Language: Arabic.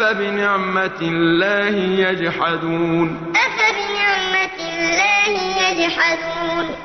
أفبنعمة الله يجحدون؟ أفبنعمة الله يجحدون.